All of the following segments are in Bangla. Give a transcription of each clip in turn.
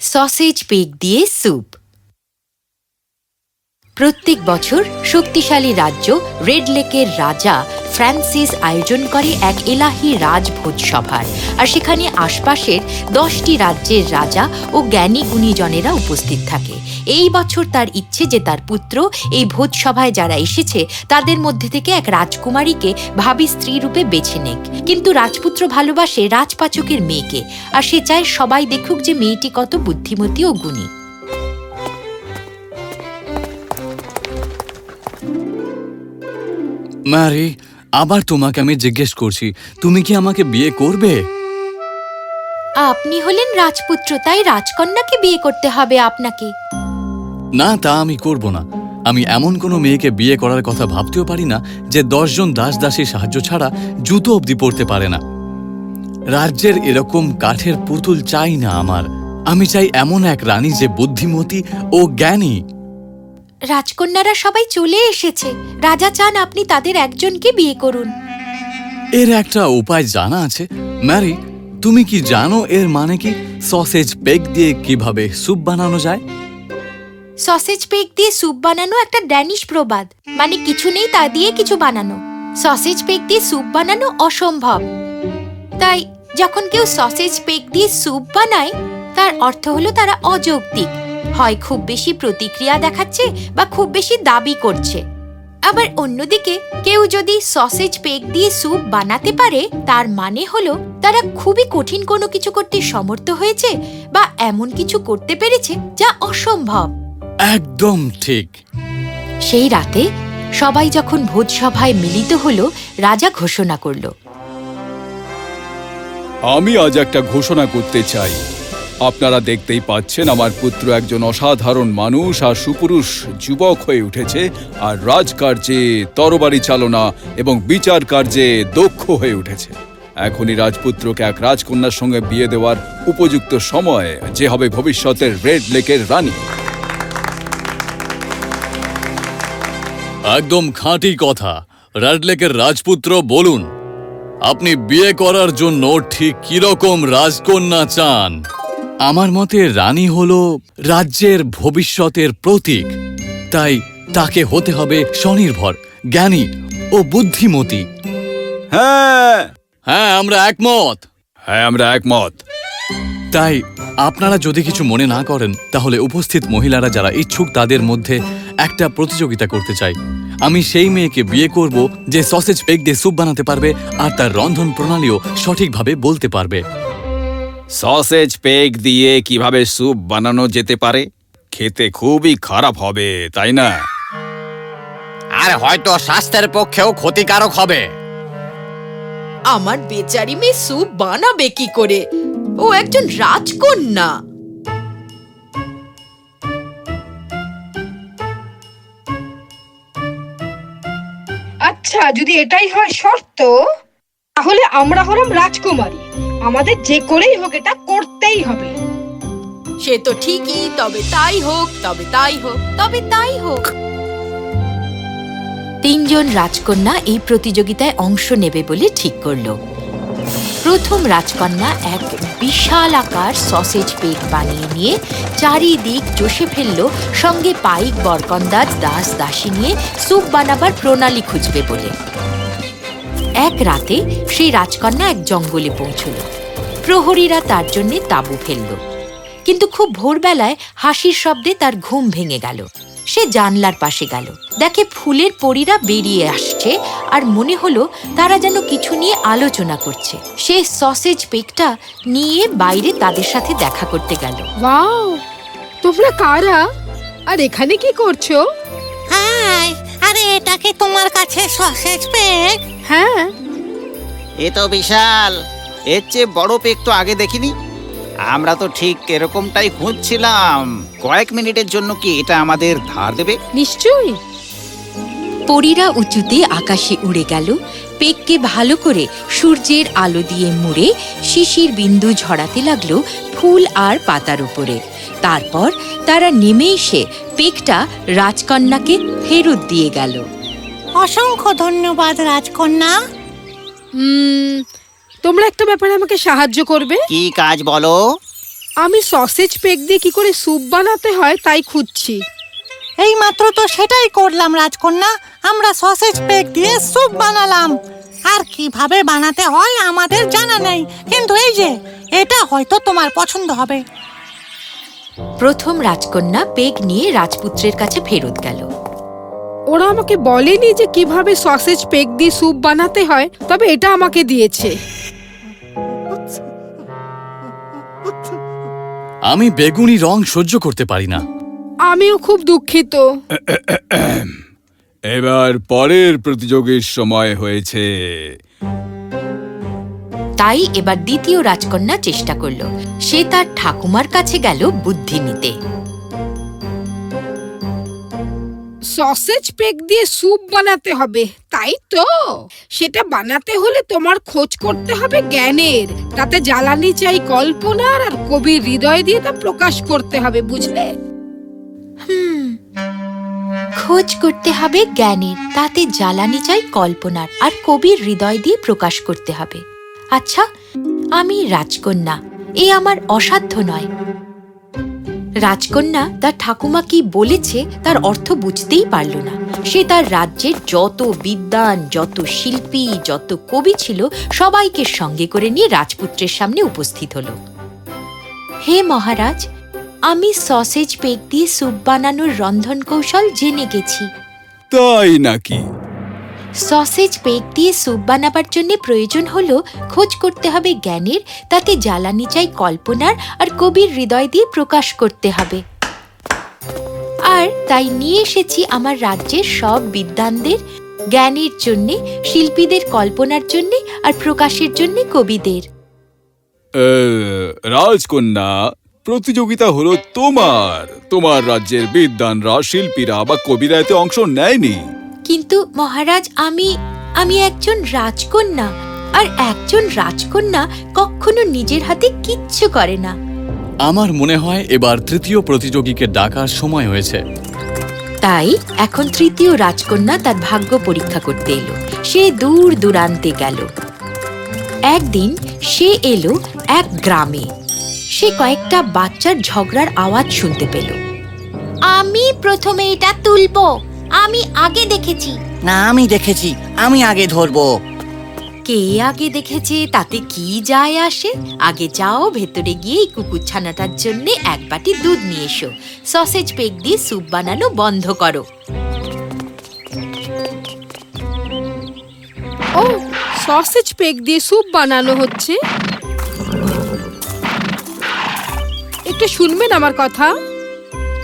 সসেজ পেক দিয়ে স্যুপ প্রত্যেক বছর শক্তিশালী রাজ্য রেড লেকের রাজা ফ্রান্সিস আয়োজন করে এক এলাহি রাজভোজ সভার। আর সেখানে আশপাশের দশটি রাজ্যের রাজা ও জ্ঞানী গুণীজনেরা উপস্থিত থাকে। এই বছর তার ইচ্ছে যে তার পুত্র এই ভোজ সভায় যারা এসেছে তাদের মধ্যে থেকে এক রাজকুমারীকে ভাবি স্ত্রী রূপে বেছে নেক। কিন্তু রাজপুত্র ভালোবাসে রাজপাচকের মেয়েকে আর সে চায় সবাই দেখুক যে মেয়েটি কত বুদ্ধিমতী ও গুণী। ম্যারি আবার তোমাকে আমি জিজ্ঞেস করছি তুমি কি আমাকে বিয়ে করবে? আপনি হলেন রাজপুত্র তাই রাজকন্যাকে বিয়ে করতে হবে আপনাকে। না তা আমি করব না। আমি এমন কোনো মেয়েকে বিয়ে করার কথা ভাবতেও পারি না যে দশজন দাস দাসীর সাহায্য ছাড়া জুতো অবধি পড়তে পারে না। রাজ্যের এরকম কাঠের পুতুল চাই না আমার। আমি চাই এমন এক রানী যে বুদ্ধিমতী ও জ্ঞানী। রাজকন্যারা সবাই চলে এসেছে। রাজা চান আপনি তাদের একজনকে বিয়ে করুন। এর একটা উপায় জানা আছে। ম্যারি তুমি কি জানো এর মানে কি? সসেজ পেক দিয়ে কীভাবে স্যুপ বানানো যায়? সসেজ পেক দিয়ে স্যুপ বানানো একটা ড্যানিশ প্রবাদ। মানে কিছু নেই তা দিয়ে কিছু বানানো। সসেজ পেক দিয়ে স্যুপ বানানো অসম্ভব। তাই যখন কেউ সসেজ পেক দিয়ে স্যুপ বানায়, তার অর্থ হলো তারা অযৌক্তিক। হয় খুব বেশি প্রতিক্রিয়া দেখাচ্ছে বা খুব বেশি দাবি করছে। আবার অন্যদিকে কেউ যদি সসেজ পেক দিয়ে স্যুপ বানাতে পারে, তার মানে হলো তারা খুবই কঠিন কোনো কিছু করতে সমর্থ হয়েছে বা এমন কিছু করতে পেরেছে যা অসম্ভব। একদম ঠিক। সেই রাতে সবাই যখন ভোজসভায় মিলিত হলো রাজা ঘোষণা করল। আমি আজ একটা ঘোষণা করতে চাই। আপনারা দেখতেই পাচ্ছেন আমার পুত্র একজন অসাধারণ মানুষ আর সুপুরুষ যুবক হয়ে উঠেছে আর রাজকার্যে তরবারি চালনা এবং বিচার কার্যে দক্ষ হয়ে উঠেছে। এখনই রাজপুত্রকে এক রাজকন্যার সঙ্গে বিয়ে দেওয়ার উপযুক্ত সময় যে হবে ভবিষ্যতের রেড লেকের রানী। একদম খাঁটি কথা। রেডলেকের রাজপুত্র বলুন আপনি বিয়ে করার জন্য ঠিক কীরকম রাজকন্যা চান? আমার মতে রানী হল রাজ্যের ভবিষ্যতের প্রতীক। তাই তাকে হতে হবে স্বনির্ভর জ্ঞানী ও বুদ্ধিমতী। হ্যাঁ। হ্যাঁ আমরা একমত। হ্যাঁ আমরা একমত। তাই আপনারা যদি কিছু মনে না করেন তাহলে উপস্থিত মহিলারা যারা ইচ্ছুক তাদের মধ্যে একটা প্রতিযোগিতা করতে চাই। আমি সেই মেয়েকে বিয়ে করব যে সসেজ পেক দিয়ে স্যুপ বানাতে পারবে আর তার রন্ধন প্রণালীও সঠিকভাবে বলতে পারবে। সসেজ পেক দিয়ে কীভাবে স্যুপ বানানো যেতে পারে? খেতে খুবই খারাপ হবে তাই না? আর হয়তো স্বাস্থ্যের পক্ষেও ক্ষতিকারক হবে। আমার বেচারি মেয়ে স্যুপ বানাবে কি করে? ও একজন রাজকন্যা। আচ্ছা যদি এটাই হয় শর্ত, তাহলে আমরা হলাম রাজকুমারী। আমাদের যে করেই হোক এটা করতেই হবে। সে তো ঠিকই, তবে তাই হোক, তবে তাই হোক, তবে তাই হোক। তিনজন রাজকন্যা এই প্রতিযোগিতায় অংশ নেবে বলে ঠিক করল। প্রথম রাজকন্যা এক বিশাল আকার সসেজ পেক বানিয়ে নিয়ে চারিদিক চষে ফেলল, সঙ্গে পাইক বরকন্দাজ দাস দাসী নিয়ে স্যুপ বানাবার প্রণালী খুঁজবে বলে। এক রাতে সেই রাজকন্যা এক জঙ্গলে পৌঁছল। প্রহরীরা তার জন্যে তাঁবু ফেলল। কিন্তু খুব ভোরবেলায় হাসির শব্দে তার ঘুম ভেঙে গেল। সে জানলার পাশে গেল। দেখে ফুলের পরীরা বেরিয়ে আসছে আর মনে হলো তারা যেন কিছু নিয়ে আলোচনা করছে। সে সসেজ পেকটা নিয়ে বাইরে তাদের সাথে দেখা করতে গেল। ওয়াও! তোমরা কারা? আর এখানে কি করছ? হাই! আরে এটা কি তোমার কাছে সসেজ পেক হ্যাঁ। এ তো বিশাল। এর চেয়ে বড় পেক তো আগে দেখিনি। আমরা তো ঠিক এরকমটাই খুঁজছিলাম। কয়েক মিনিটের জন্য কি এটা আমাদের ধার দেবে? নিশ্চয়ই। পরীরা উঁচুতে আকাশে উড়ে গেল পেককে ভালো করে সূর্যের আলো দিয়ে মুড়ে শিশির বিন্দু ঝরাতে লাগল ফুল আর পাতার উপরে। তারপর তারা নেমে এসে পেকটা রাজকন্যাকে ফেরত দিয়ে গেল। অসংখ্য ধন্যবাদ রাজকন্যা। তোমরা একটা ব্যাপারে আমাকে সাহায্য করবে? কি কাজ বলো? আমি সসেজ পেক দিয়ে কি করে স্যুপ বানাতে হয় তাই খুঁজছি। এই মাত্র তো সেটাই করলাম রাজকন্যা। আমরা সসেজ পেক দিয়ে স্যুপ বানালাম। আর কীভাবে বানাতে হয় আমাদের জানা নেই। কিন্তু এই যে এটা হয়তো তোমার পছন্দ হবে। প্রথম রাজকন্যা পেগ নিয়ে রাজপুত্রের কাছে ফেরত গেল। ওরা আমাকে বলেনি যে কীভাবে সসেজ পেক দিয়ে স্যুপ বানাতে হয় তবে এটা আমাকে দিয়েছে। আমি বেগুনি রং সহ্য করতে পারি না। আমিও খুব দুঃখিত। এবার পরের প্রতিযোগীর সময় হয়েছে। তাই এবার দ্বিতীয় রাজকন্যা চেষ্টা করল। সে তার ঠাকুমার কাছে গেল বুদ্ধি নিতে। সসেজ পেক দিয়ে স্যুপ বানাতে হবে, তাই তো? সেটা বানাতে হলে তোমার খোঁজ করতে হবে জ্ঞানের। তাতে জ্বালানি চাই কল্পনার আর কবির হৃদয় দিয়ে তা প্রকাশ করতে হবে, বুঝলে? হুম। খোঁজ করতে হবে জ্ঞানের, তাতে জ্বালানি চাই কল্পনার আর কবির হৃদয় দিয়ে প্রকাশ করতে হবে। আচ্ছা আমি রাজকন্যা, এ আমার অসাধ্য নয়। রাজকন্যা তার ঠাকুমা কি বলেছে তার অর্থ বুঝতেই পারল না। সে তার রাজ্যের যত বিদ্বান, যত শিল্পী, যত কবি ছিল, সবাইকে সঙ্গে করে নিয়ে রাজপুত্রের সামনে উপস্থিত হলো। হে মহারাজ, আমি সসেজ পেক দিয়ে স্যুপ বানানোর রন্ধন কৌশল জেনে গেছি। তাই নাকি? সসেজ পেক দিয়ে স্যুপ বানাবার জন্য প্রয়োজন হলো খোঁজ করতে হবে জ্ঞানের, তাতে জ্বালানি চাই কল্পনার আর কবির হৃদয় দিয়ে প্রকাশ করতে হবে। আর তাই নিয়ে এসেছি আমার রাজ্যের সব বিদ্বানদের, জ্ঞানের জন্যে, শিল্পীদের কল্পনার জন্যে আর প্রকাশের জন্যে কবিদের। রাজকন্যা, প্রতিযোগিতা হলো তোমার। তোমার রাজ্যের বিদ্বানরা, শিল্পীরা বা কবিরা এতে অংশ নেয়নি। কিন্তু মহারাজ আমি আমি একজন রাজকন্যা। আর একজন রাজকন্যা কখনো নিজের হাতে কিচ্ছু করে না। আমার মনে হয় এবার তৃতীয় প্রতিযোগীকে ডাকার সময় হয়েছে। তাই এখন তৃতীয় রাজকন্যা তার ভাগ্য পরীক্ষা করতে এলো। সে দূর দূরান্তে গেল। একদিন সে এলো এক গ্রামে। সে কয়েকটা বাচ্চার ঝগড়ার আওয়াজ শুনতে পেল। আমি প্রথমে এটা তুলবো। আমি আগে দেখেছি। না আমি দেখেছি। আমি আগে ধরবো। কে আগে দেখেছে তাতে কি যায় আসে? আগে যাও ভেতরে গিয়ে এই কুকুর ছানাটার জন্য এক বাটি দুধ নিয়ে এসো। সসেজ পেক দিয়ে স্যুপ বানানো বন্ধ করো। ও সসেজ পেক দিয়ে স্যুপ বানানো হচ্ছে? একটু শুনবেন আমার কথা?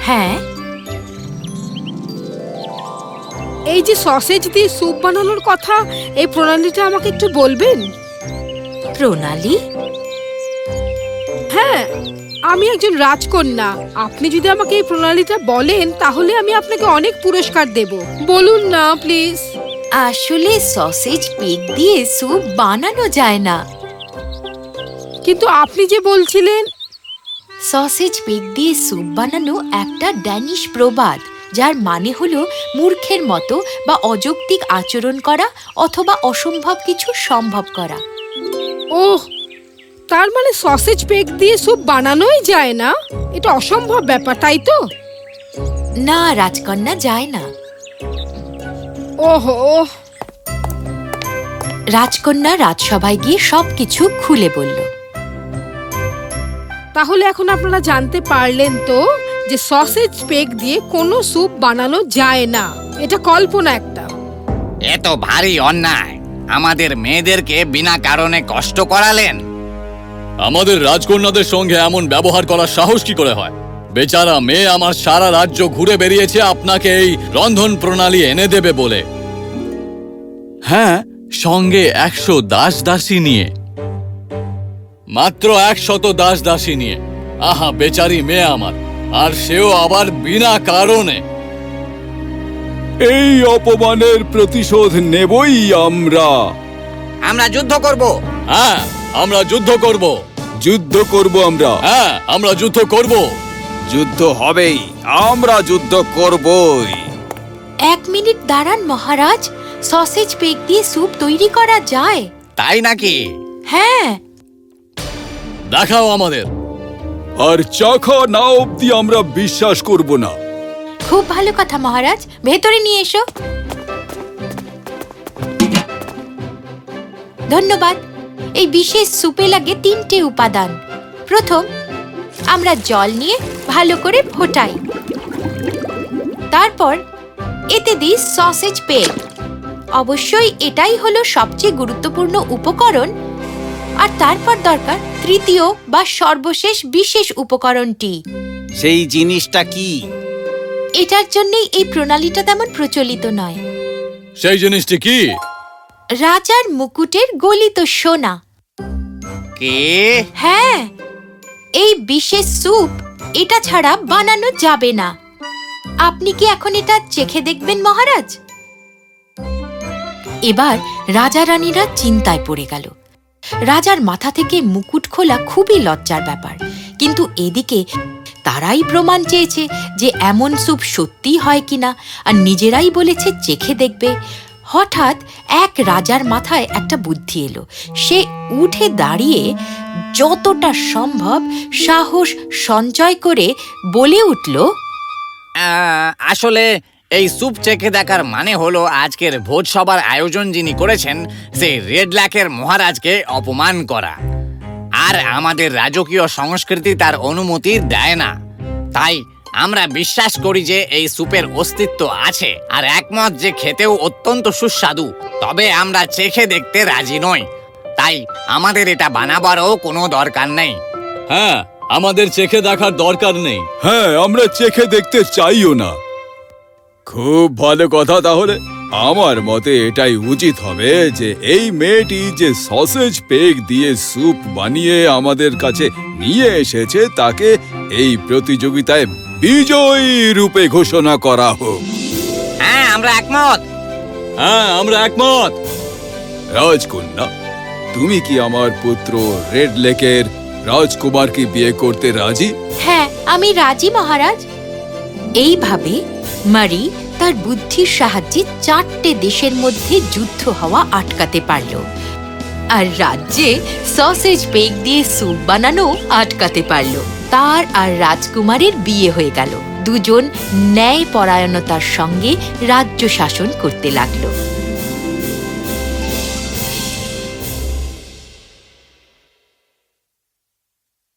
হ্যাঁ। এই যে সসেজ দিয়ে স্যুপ বানানোর কথা এই প্রণালীটা আমাকে একটু বলবেন? প্রণালী? হ্যাঁ আমি একজন রাজকন্যা। আপনি যদি আমাকে এই প্রণালীটা বলেন তাহলে আমি আপনাকে অনেক পুরস্কার দেব। বলুন না প্লিজ আসলে সসেজ পেক দিয়ে স্যুপ বানানো যায় না। কিন্তু আপনি যে বলছিলেন সসেজ পেক দিয়ে স্যুপ বানানো একটা ড্যানিশ প্রবাদ। যার মানে হলো মূর্খের মতো বা অযৌক্তিক আচরণ করা অথবা অসম্ভব কিছু সম্ভব করা। ওহ তার মানে সসেজ পেক দিয়ে স্যুপ বানানোই যায় না? এটা অসম্ভব ব্যাপার তাই তো? না রাজকন্যা যায় না। ওহো। রাজকন্যা রাজসভায় গিয়ে সবকিছু খুলে বলল। তাহলে এখন আপনারা জানতে পারলেন তো যে সসেজ পেক দিয়ে কোনো স্যুপ বানানো যায় না। এটা কল্পনা একটা। এ তো ভারী অন্যায়। আমাদের মেয়েদেরকে বিনা কারণে কষ্ট করালেন? আমাদের রাজকন্যাদের সঙ্গে এমন ব্যবহার করার সাহস কি করে হয়? বেচারা মেয়ে আমার সারা রাজ্য ঘুরে বেরিয়েছে আপনাকে এই রন্ধন প্রণালী এনে দেবে বলে। হ্যাঁ সঙ্গে একশো দাস দাসী নিয়ে। মাত্র একশত দাস দাসী নিয়ে। আহা বেচারি মেয়ে আমার। আর সেও আবার বিনা কারণে। এই অপমানের প্রতিশোধ নেবই আমরা। আমরা যুদ্ধ করব। হ্যাঁ আমরা যুদ্ধ করব। যুদ্ধ করব আমরা? হ্যাঁ আমরা যুদ্ধ করব। যুদ্ধ হবেই আমরা যুদ্ধ করবই। এক মিনিট দাঁড়ান মহারাজ সসেজ পেক দিয়ে স্যুপ তৈরি করা যায়। তাই নাকি? হ্যাঁ। দেখাও আমাদের। আর চাখা না অবধি আমরা বিশ্বাস করব না। খুব ভালো কথা, মহারাজ। ভেতরে নিয়ে এসো। ধন্যবাদ। এই বিশেষ সুপে লাগে তিনটে উপাদান। প্রথম, আমরা জল নিয়ে ভালো করে ফোটাই। তারপর, এতে দিই সসেজ পেগ অবশ্যই এটাই হলো সবচেয়ে গুরুত্বপূর্ণ উপকরণ আর তারপর দরকার তৃতীয় বা সর্বশেষ বিশেষ উপকরণটি। সেই জিনিসটা কি? এটার জন্যই এই প্রণালীটা তেমন প্রচলিত নয়। সেই জিনিসটি কি? রাজার মুকুটের গলিত সোনা। কে? হ্যাঁ এই বিশেষ স্যুপ এটা ছাড়া বানানো যাবে না। আপনি কি এখন এটা চেখে দেখবেন মহারাজ? এবার রাজা রানীরা চিন্তায় পড়ে গেল। রাজার মাথা থেকে মুকুট খোলা খুবই লজ্জার ব্যাপার। কিন্তু এদিকে তারাই প্রমাণ চেয়েছে যে এমন স্যুপ সত্যি হয় কিনা আর নিজেরাই বলেছে চেখে দেখবে। হঠাৎ এক রাজার মাথায় একটা বুদ্ধি এলো। সে উঠে দাঁড়িয়ে যতটা সম্ভব সাহস সঞ্চয় করে বলে উঠল আসলে এই স্যুপ চেখে দেখার মানে হলো আজকের ভোজ সভার আয়োজন যিনি করেছেন সেই রেড ল্যাকের মহারাজকে অপমান করা। আর আমাদের রাজকীয় সংস্কৃতি তার অনুমতি দেয় না। তাই আমরা বিশ্বাস করি যে এই স্যুপের অস্তিত্ব আছে আর একমত যে খেতেও অত্যন্ত সুস্বাদু তবে আমরা চেখে দেখতে রাজি নই। তাই আমাদের এটা বানাবারও কোনো দরকার নেই। হ্যাঁ আমাদের চেখে দেখার দরকার নেই। হ্যাঁ আমরা চেখে দেখতে চাইও না। খুব ভালো কথা তাহলে। আমার মতে এটাই উচিত হবে যে এই মেয়েটি যে সসেজ পেগ দিয়ে স্যুপ বানিয়ে আমাদের কাছে নিয়ে এসেছে তাকে এই প্রতিযোগিতায় বিজয়ী রূপে ঘোষণা করা হোক। হ্যাঁ আমরা একমত। হ্যাঁ আমরা একমত। রাজকন্যা তুমি কি আমার পুত্র রেড লেকের রাজকুমারকে বিয়ে করতে রাজি? হ্যাঁ আমি রাজি মহারাজ। এইভাবে মারি তার বুদ্ধির সাহায্যে চারটে দেশের মধ্যে যুদ্ধ হওয়া আটকাতে পারল। আর রাজ্যে সসেজ বেগ দিয়ে স্যুপ বানানো আটকাতে পারল। তার আর রাজকুমারের বিয়ে হয়ে গেল। দুজন ন্যায় পরায়ণতার সঙ্গে রাজ্য শাসন করতে লাগল।